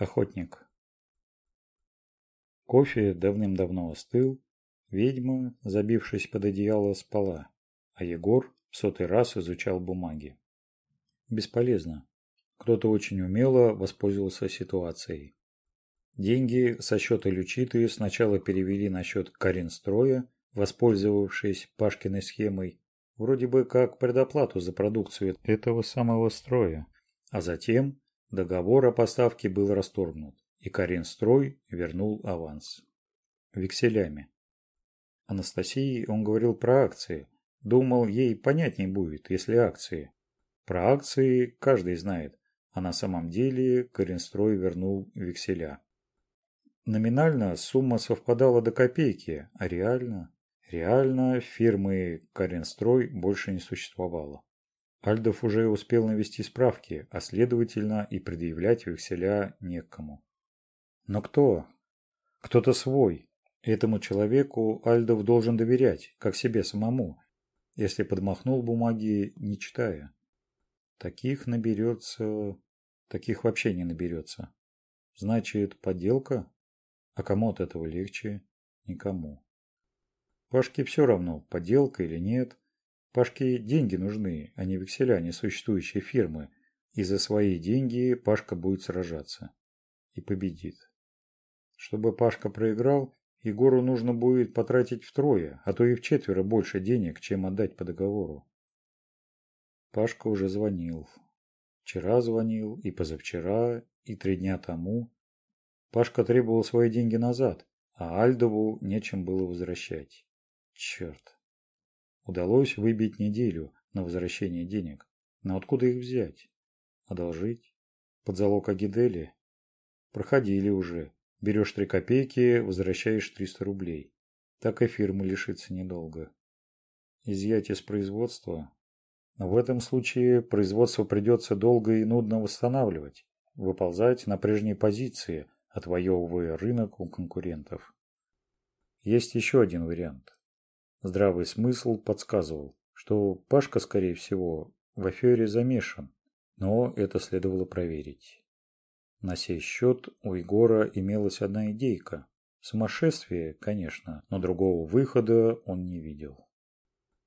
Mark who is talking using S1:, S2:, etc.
S1: охотник. Кофе давным-давно остыл, ведьма, забившись под одеяло, спала, а Егор в сотый раз изучал бумаги. Бесполезно. Кто-то очень умело воспользовался ситуацией. Деньги со счета Лючиты сначала перевели на счет Каринстроя, воспользовавшись Пашкиной схемой, вроде бы как предоплату за продукцию этого самого строя, а затем Договор о поставке был расторгнут, и Каринстрой вернул аванс. Векселями. Анастасии он говорил про акции. Думал, ей понятней будет, если акции. Про акции каждый знает, а на самом деле Каринстрой вернул векселя. Номинально сумма совпадала до копейки, а реально... Реально фирмы Каринстрой больше не существовало. Альдов уже успел навести справки, а следовательно и предъявлять их селя некому. Но кто? Кто-то свой. Этому человеку Альдов должен доверять, как себе самому, если подмахнул бумаги, не читая. Таких наберется... Таких вообще не наберется. Значит, подделка? А кому от этого легче? Никому. Пашке все равно, подделка или нет. Пашке деньги нужны, а не векселя а не существующие фирмы. И за свои деньги Пашка будет сражаться. И победит. Чтобы Пашка проиграл, Егору нужно будет потратить втрое, а то и в четверо больше денег, чем отдать по договору. Пашка уже звонил. Вчера звонил, и позавчера, и три дня тому. Пашка требовал свои деньги назад, а Альдову нечем было возвращать. Черт удалось выбить неделю на возвращение денег. Но откуда их взять? Одолжить? Под залог Агидели? Проходили уже. Берешь три копейки, возвращаешь 300 рублей. Так и фирма лишится недолго. изъятие с производства? Но в этом случае производство придется долго и нудно восстанавливать, выползать на прежние позиции, отвоевывая рынок у конкурентов. Есть еще один вариант – Здравый смысл подсказывал, что Пашка, скорее всего, в афере замешан, но это следовало проверить. На сей счет у Егора имелась одна идейка. Сумасшествие, конечно, но другого выхода он не видел.